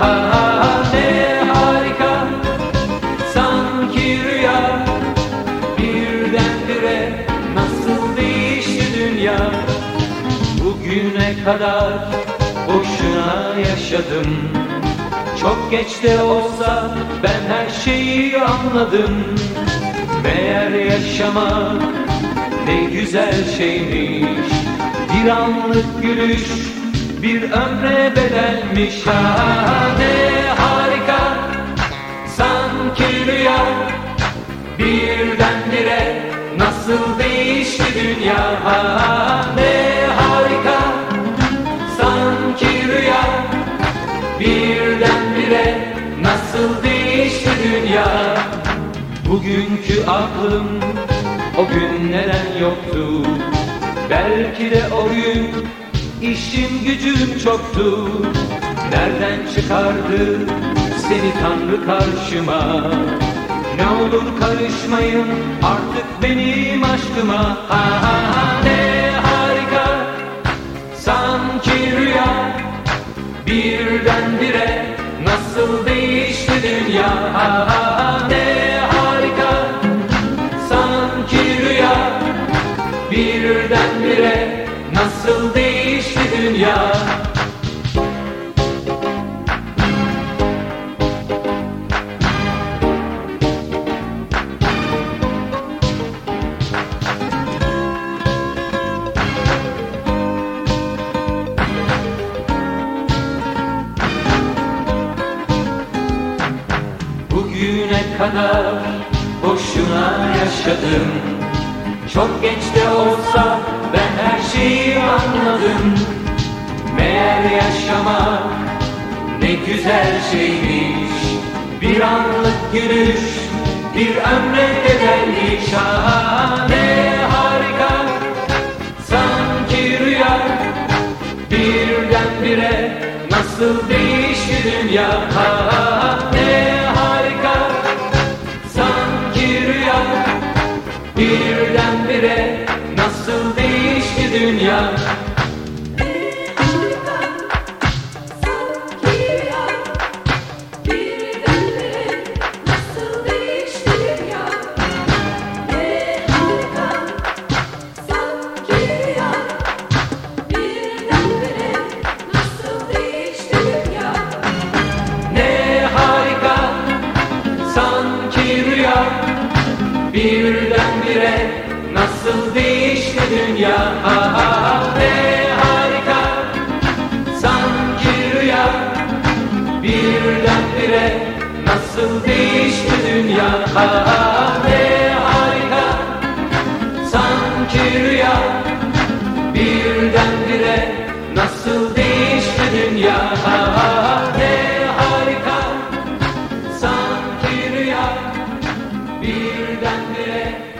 Ne harika. Sanki rüya Birdenbire nasıl değişti dünya. Bugüne kadar boşuna yaşadım. Çok geç de olsa ben her şeyi anladım. Meğer yaşamak ne güzel şeymiş. Bir anlık gülüş bir ömre bedelmiş ha Ne harika. Sanki rüya Birdenbire nasıl değişti dünya? Ha Ne harika. Sanki rüya Birdenbire nasıl değişti dünya? Bugünkü aklım o gün neden yoktu? Belki de o gün işim gücüm çoktu. Nereden çıkardı seni Tanrı karşıma? Ne olur karışmayın artık benim aşkıma. Ha, ha, ha, Ne harika. Sanki rüya Birdenbire nasıl değişti dünya? Ha, ha, ha, kadar boşuna yaşadım. Çok geç de olsa ben her şeyi anladım. Meğer yaşamak ne güzel şeymiş. Bir anlık gülüş bir ömre bedelmiş Ah ne harika. Sanki rüya Birdenbire nasıl değişti dünya? ha, dünya Birdenbire nasıl değişti dünya ah, ah, Ne harika. Sanki rüya Birdenbire nasıl değişti dünya? Ah, ah, Ne harika. Sanki rüya Birdenbire